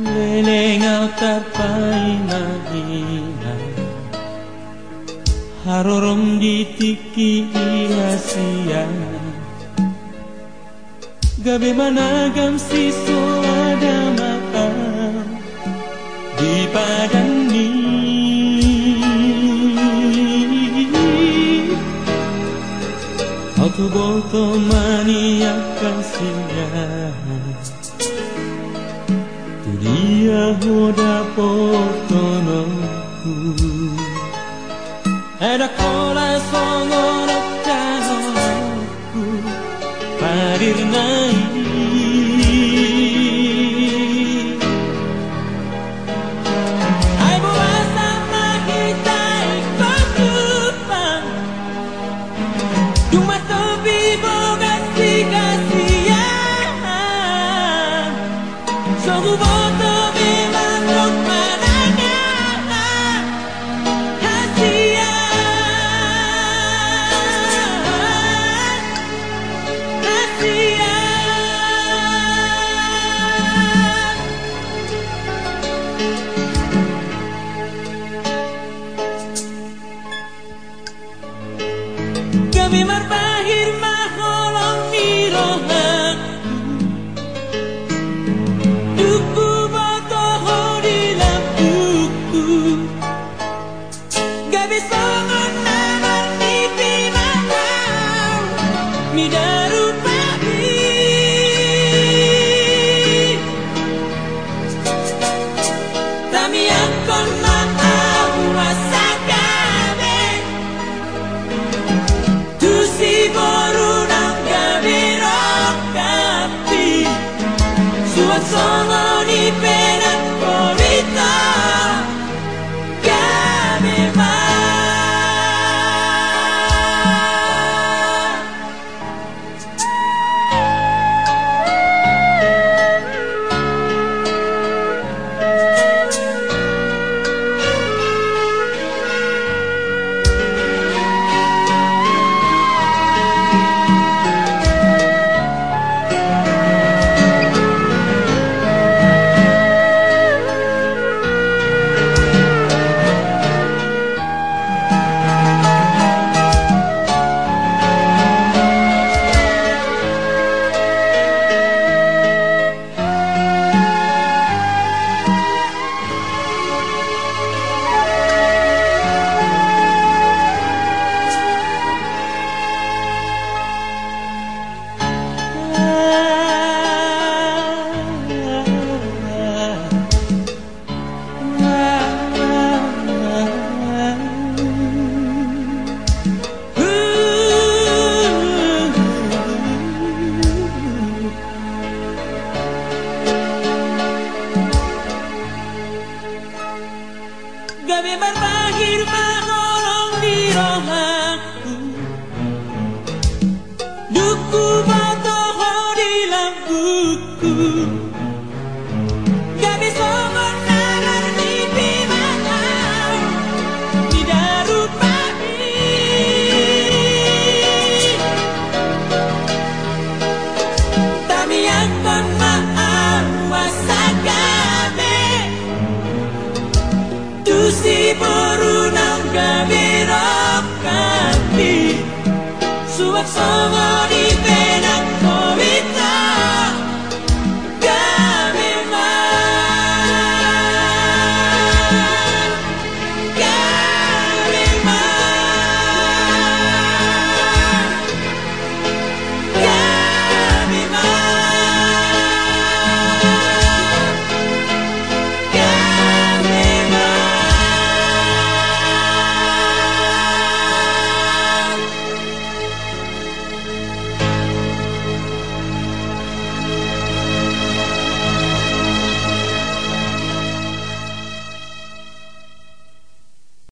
Lelengau terpaina ina Harorom ditiki sia Gabe managam siso mata. Di badan ni. Aku boto mania kasihnya Viajoda portonoku Era kola para Parir nai bir mar Gabe berakhir menolong di rohaku Duku batoho di lampuku. Porunang gabi rokati Suwak sama